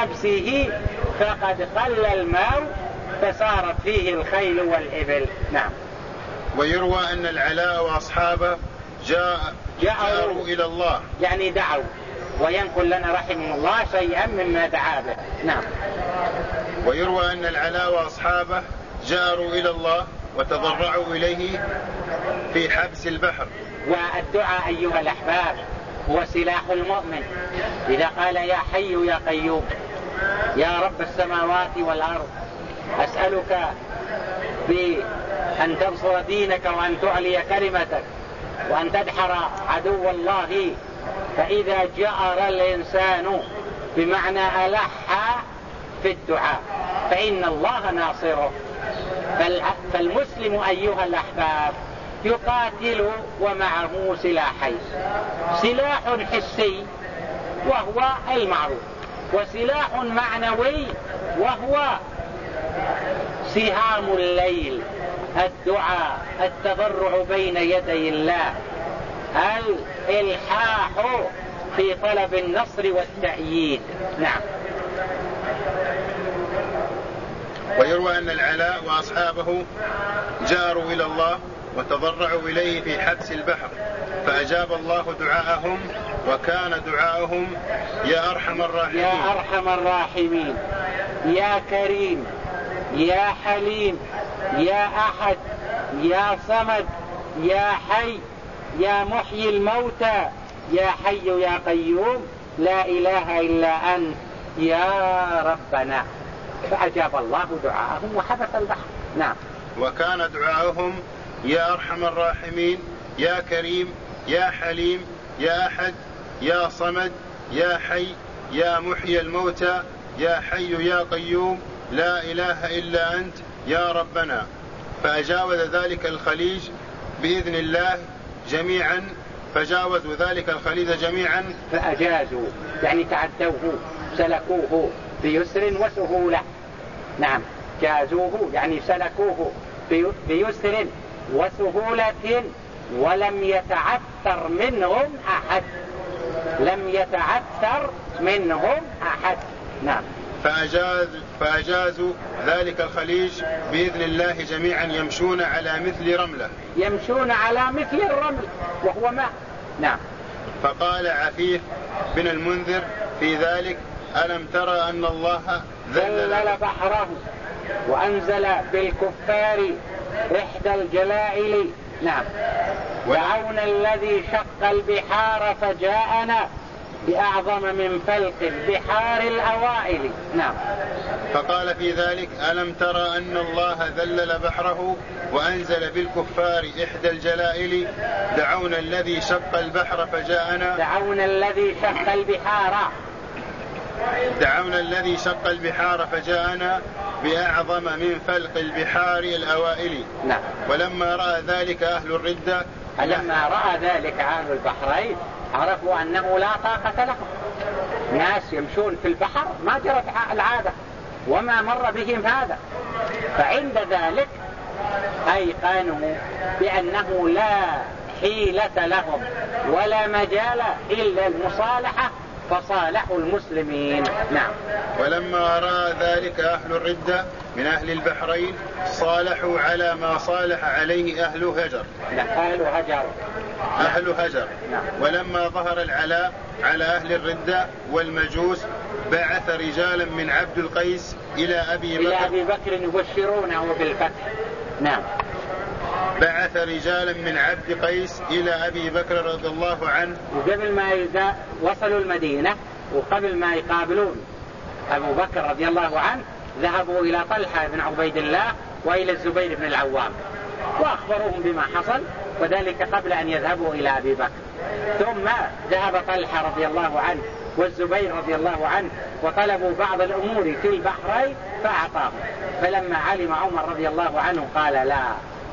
حبسه فقد قل الماء فصارت فيه الخيل والإبل. نعم. ويروى أن العلاء وأصحابه جاء جاءوا إلى الله. يعني دعوا. وينقل لنا رحمه الله شيئا مما دعا به. نعم. ويروى أن العلاء وأصحابه جاروا إلى الله وتضرعوا إليه في حبس البحر. والدعاء أيها الأحباب هو سلاح المؤمن. إذا قال يا حي يا قيوم يا رب السماوات والأرض أسألك بأن تنصر دينك وأن تعلي كلمتك وأن تدحر عدو الله. فإذا جأر الإنسان بمعنى ألح في الدعاء فإن الله ناصره. فالمسلم أيها الأحباب يقاتل ومعه سلاحين سلاح حسي وهو المعروف. وسلاح معنوي وهو سهام الليل الدعاء التضرع بين يدي الله الإلحاح في طلب النصر والتأييد. نعم. ويروى أن العلاء وأصحابه جاروا إلى الله وتضرعوا إليه في حبس البحر. فأجاب الله دعاءهم وكان دعاءهم يا أرحم الراحمين. يا أرحم الراحمين. يا كريم. يا حليم. يا أحد. يا صمد. يا حي. يا محيي الموتى. يا حي يا قيوم. لا إله إلا أنت. يا ربنا. فأجاب الله دعاءهم وحبس البحر. نعم. وكان دعاءهم يا أرحم الراحمين يا كريم يا حليم يا أحد يا صمد يا حي يا محيي الموتى يا حي يا قيوم لا إله إلا أنت يا ربنا. فأجاوز ذلك الخليج بإذن الله جميعا فجاوزوا ذلك الخليج جميعا. فأجازوا يعني تعدوه سلكوه بيسر وسهولة. نعم جازوه يعني سلكوه بيسر. وسهولة ولم يتعثر منهم أحد. لم يتعثر منهم أحد. نعم. فأجاز فأجازوا ذلك الخليج بإذن الله جميعا يمشون على مثل رملة. يمشون على مثل الرمل وهو ماء نعم. فقال عفيف بن المنذر في ذلك ألم ترى أن الله ذلل بحره وأنزل بالكفار إحدى الجلائل. نعم. دعونا الذي شق البحار فجاءنا بأعظم من فلق البحار الأوائل. نعم. فقال في ذلك ألم ترى أن الله ذلل بحره وأنزل بالكفار إحدى الجلائل؟ دعونا الذي شق البحر فجاءنا. دعونا الذي شق البحار. دعونا الذي شق البحار فجاءنا. بأعظم من فلق البحار الأوائل. نعم. ولما رأى ذلك أهل الردة لما رأى ذلك أهل البحرين عرفوا أنه لا طاقة لهم ناس يمشون في البحر ما جرت العادة وما مر بهم هذا. فعند ذلك أيقنوا بأنه لا حيلة لهم ولا مجال إلا المصالحة فصالحوا المسلمين. نعم. ولما رأى ذلك أهل الردة من أهل البحرين صالحوا على ما صالح عليه أهل هجر. أهل هجر. أهل هجر. نعم. ولما ظهر العلاء على أهل الردة والمجوس بعث رجالا من عبد القيس إلى أبي بكر. إلى أبي بكر يبشرونه بالفتح. نعم. بعث رجالا من عبد قيس إلى أبي بكر رضي الله عنه. وقبل ما وصلوا المدينة وقبل ما يقابلون أبو بكر رضي الله عنه ذهبوا إلى طلحة بن عبيد الله وإلى الزبير بن العوام وأخبروهم بما حصل وذلك قبل أن يذهبوا إلى أبي بكر. ثم ذهب طلحة رضي الله عنه والزبير رضي الله عنه وطلبوا بعض الأمور في البحرين فأعطاهم. فلما علم عمر رضي الله عنه قال لا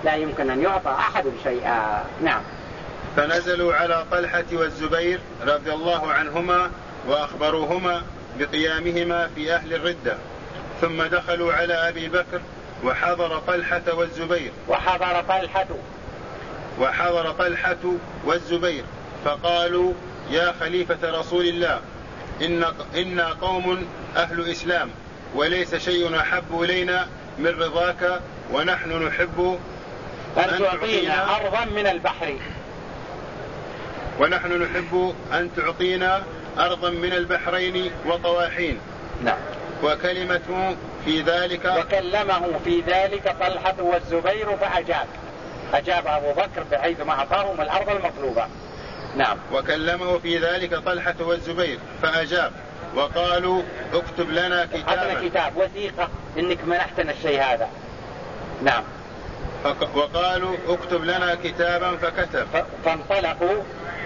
لا يمكن أن يعطى أحد شيئا. نعم. فنزلوا على طلحة والزبير رضي الله عنهما وأخبروهما بقيامهما في أهل الردة. ثم دخلوا على أبي بكر وحضر طلحة والزبير. وحضر طلحة. وحضر طلحة والزبير. فقالوا يا خليفة رسول الله إن إنا قوم أهل إسلام وليس شيء أحب إلينا من رضاك ونحن نحب أن تعطينا أرضا من البحر. ونحن نحب أن تعطينا أرضا من البحرين وطواحين. نعم. وكلمة في ذلك وكلمه في ذلك طلحة والزبير فأجاب. أجاب أبو بكر بحيث ما أعطاهم الأرض المطلوبة. نعم. وكلمه في ذلك طلحة والزبير فأجاب. وقالوا اكتب لنا كتابا. كتاب وثيقة إنك منحتنا الشيء هذا. نعم. وقالوا اكتب لنا كتابا فكتب. فانطلقوا.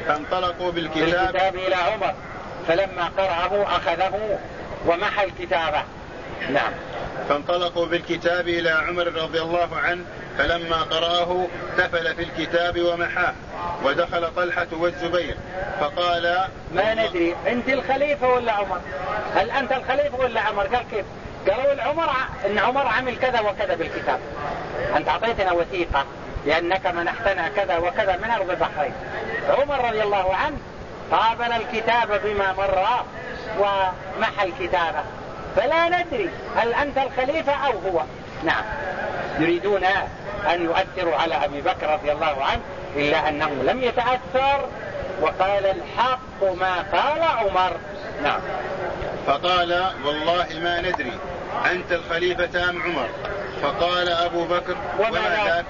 فانطلقوا بالكتاب, بالكتاب إلى عمر. فلما قرأه أخذه ومحى الكتابة نعم. فانطلقوا بالكتاب إلى عمر رضي الله عنه فلما قرأه تفل في الكتاب ومحاه. ودخل طلحة والزبير. فقال ما ندري أنت الخليفة ولا عمر؟ هل أنت الخليفة ولا عمر؟ قال كيف؟ قالوا العمر إن عمر عمل كذا وكذا بالكتاب. أنت أعطيتنا وثيقة لأنك منحتنا كذا وكذا من أرض البحرين. عمر رضي الله عنه قابل الكتاب بما مر ومحى الكتابة فلا ندري هل أنت الخليفة أو هو. نعم. يريدون أن يؤثروا على أبي بكر رضي الله عنه إلا أنه لم يتأثر وقال الحق ما قال عمر. نعم. فقال والله ما ندري أنت الخليفة أم عمر؟ فقال أبو بكر وما, ذاك؟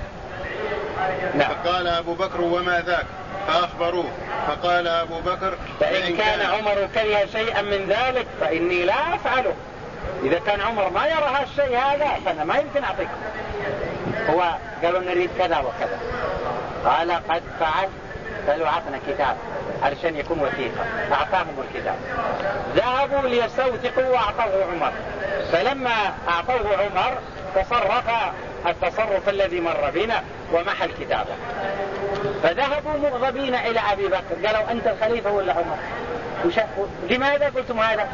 نعم. فقال أبو بكر وما ذاك؟ فأخبروه. فقال أبو بكر فإن كان عمر كره شيئا من ذلك فإني لا أفعله. إذا كان عمر ما يرى هالشيء هذا فأنا ما يمكن أعطيك. هو قالوا نريد كذا وكذا. قال قد فعل قالوا عطنا كتاب علشان يكون وثيقة. أعطاهم الكتاب. ذهبوا ليستوثقوا وأعطوه عمر. فلما أعطوه عمر تصرف التصرف الذي مر بنا ومحى الكتابة فذهبوا مغضبين إلى أبي بكر. قالوا أنت الخليفة ولا عمر؟ لماذا قلتم هذا؟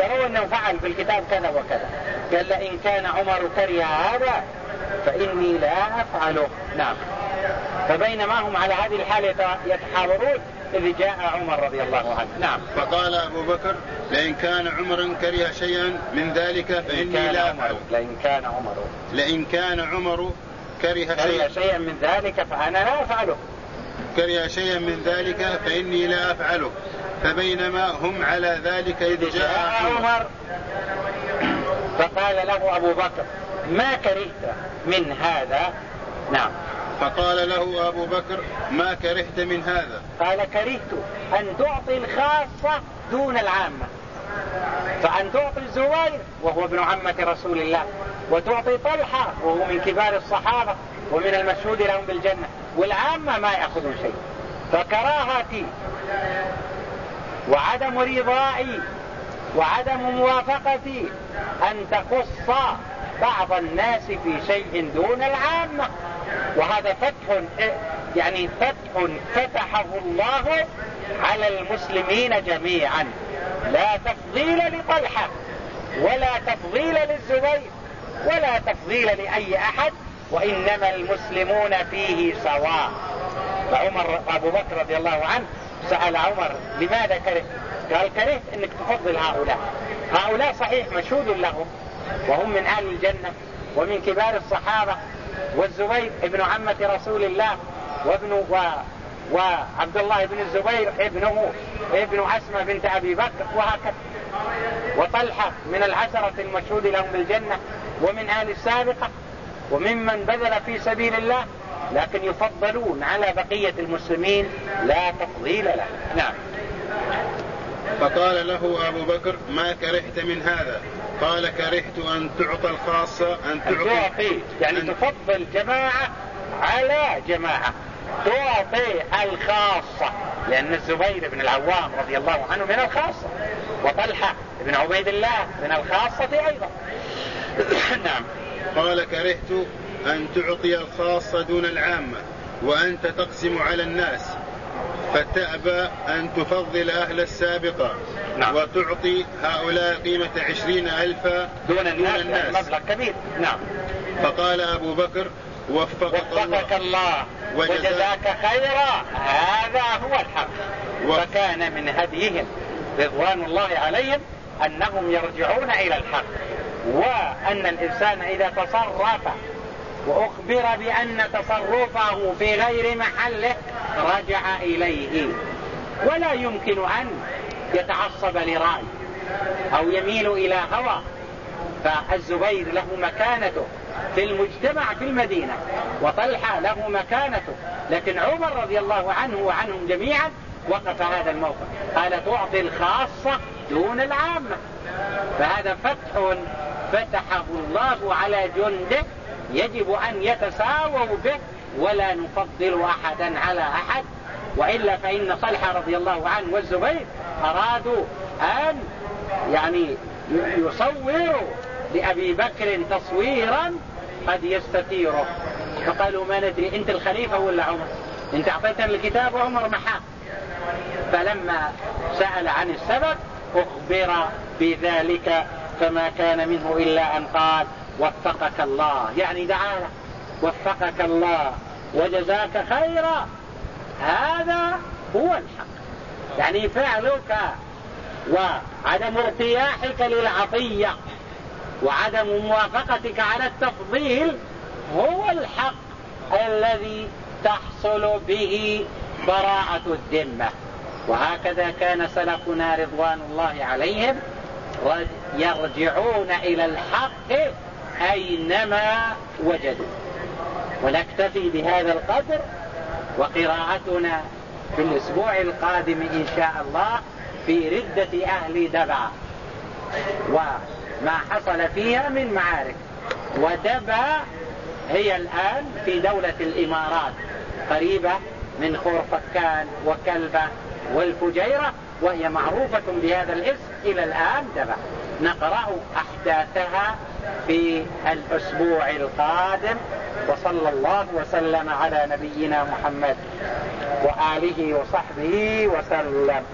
قالوا أنه فعل في الكتاب كذا وكذا. قال لئن كان عمر كره هذا فإني لا أفعله. نعم. فبينما هم على هذه الحالة يتحاورون إذ جاء عمر رضي الله عنه. نعم. فقال أبو بكر لئن كان عمر كره شيئا من ذلك فإني لا أفعله لئن كان عمر لئن كان عمر كره شيئا, شيئا من ذلك فأنا لا أفعله. كره شيئا من ذلك فإني لا أفعله. فبينما هم على ذلك إذ جاء عمر فقال له أبو بكر ما كرهت من هذا؟ نعم. فقال له أبو بكر ما كرهت من هذا. قال كرهت أن تعطي الخاصة دون العامة. فأن تعطي الزبير وهو ابن عمة رسول الله وتعطي طلحة وهو من كبار الصحابة ومن المشهود لهم بالجنة والعامة ما يأخذون شيء. فكراهتي وعدم رضائي وعدم موافقتي أن تخص بعض الناس في شيء دون العامة. وهذا فتح يعني فتح فتحه الله على المسلمين جميعا. لا تفضيل لطلحة ولا تفضيل للزبير ولا تفضيل لأي أحد وإنما المسلمون فيه سواء. فعمر أبو بكر رضي الله عنه سأل عمر لماذا كره قال كرهت أنك تفضل هؤلاء. هؤلاء صحيح مشهود لهم وهم من أهل الجنة ومن كبار الصحابة والزبير ابن عمة رسول الله وابن و وعبد الله بن الزبير ابنه ابن أسمى بنت أبي بكر وهكذا. وطلحة من العشرة المشهود لهم بالجنة ومن أهل السابقة وممن بذل في سبيل الله لكن يفضلون على بقية المسلمين لا تفضيل له. نعم. فقال له أبو بكر ما كرهت من هذا. قال كرهت أن تعطى الخاصة أن تعطي يعني أن تفضل جماعة على جماعة. تعطي الخاصة. لأن الزبير بن العوام رضي الله عنه من الخاصة. وطلحة بن عبيد الله من الخاصة أيضا. نعم. قال كرهت أن تعطي الخاصة دون العامة وأنت تقسم على الناس. فتأبى أن تفضل أهل السابقة نعم. وتعطي هؤلاء قيمة عشرين ألفا دون الناس, دون الناس. مبلغ كبير. نعم. فقال أبو بكر وفقك, وفقك الله, الله وجزاك خيرا. هذا هو الحق. و... فكان من هديهم رضوان الله عليهم أنهم يرجعون إلى الحق. وأن الإنسان إذا تصرف وأخبر بأن تصرفه في غير محله رجع إليه. ولا يمكن أن يتعصب لرأي أو يميل إلى هوى. فالزبير له مكانته في المجتمع في المدينة وطلحة له مكانته. لكن عمر رضي الله عنه وعنهم جميعا وقف هذا الموقف. قال تعطي الخاصة دون العامة. فهذا فتح فتحه الله على جنده يجب أن يتساووا به ولا نفضل أحدا على أحد وإلا فإن طلحة رضي الله عنه والزبير أرادوا أن يعني يصوروا لأبي بكر تصويرا قد يستثيره. فقالوا ما ندري أنت الخليفة ولا عمر؟ أنت أعطيتنا الكتاب وعمر محاه فلما سأل عن السبب أخبر بذلك فما كان منه إلا أن قال وفقك الله. يعني دعا وفقك الله. وجزاك خيرا. هذا هو الحق. يعني فعلك وعدم ارتياحك للعطية وعدم موافقتك على التفضيل هو الحق الذي تحصل به براءة الذمة. وهكذا كان سلفنا رضوان الله عليهم يرجعون إلى الحق أينما وجدوا. ونكتفي بهذا القدر وقراءتنا في الأسبوع القادم إن شاء الله في ردة أهل دبع. وما حصل فيها من معارك. ودبع هي الآن في دولة الإمارات قريبة من خورفكان وكلبة والفجيرة وهي معروفة بهذا الاسم إلى الآن دبع. نقرأ أحداثها في الأسبوع القادم وصلى الله وسلم على نبينا محمد وآله وصحبه وسلم.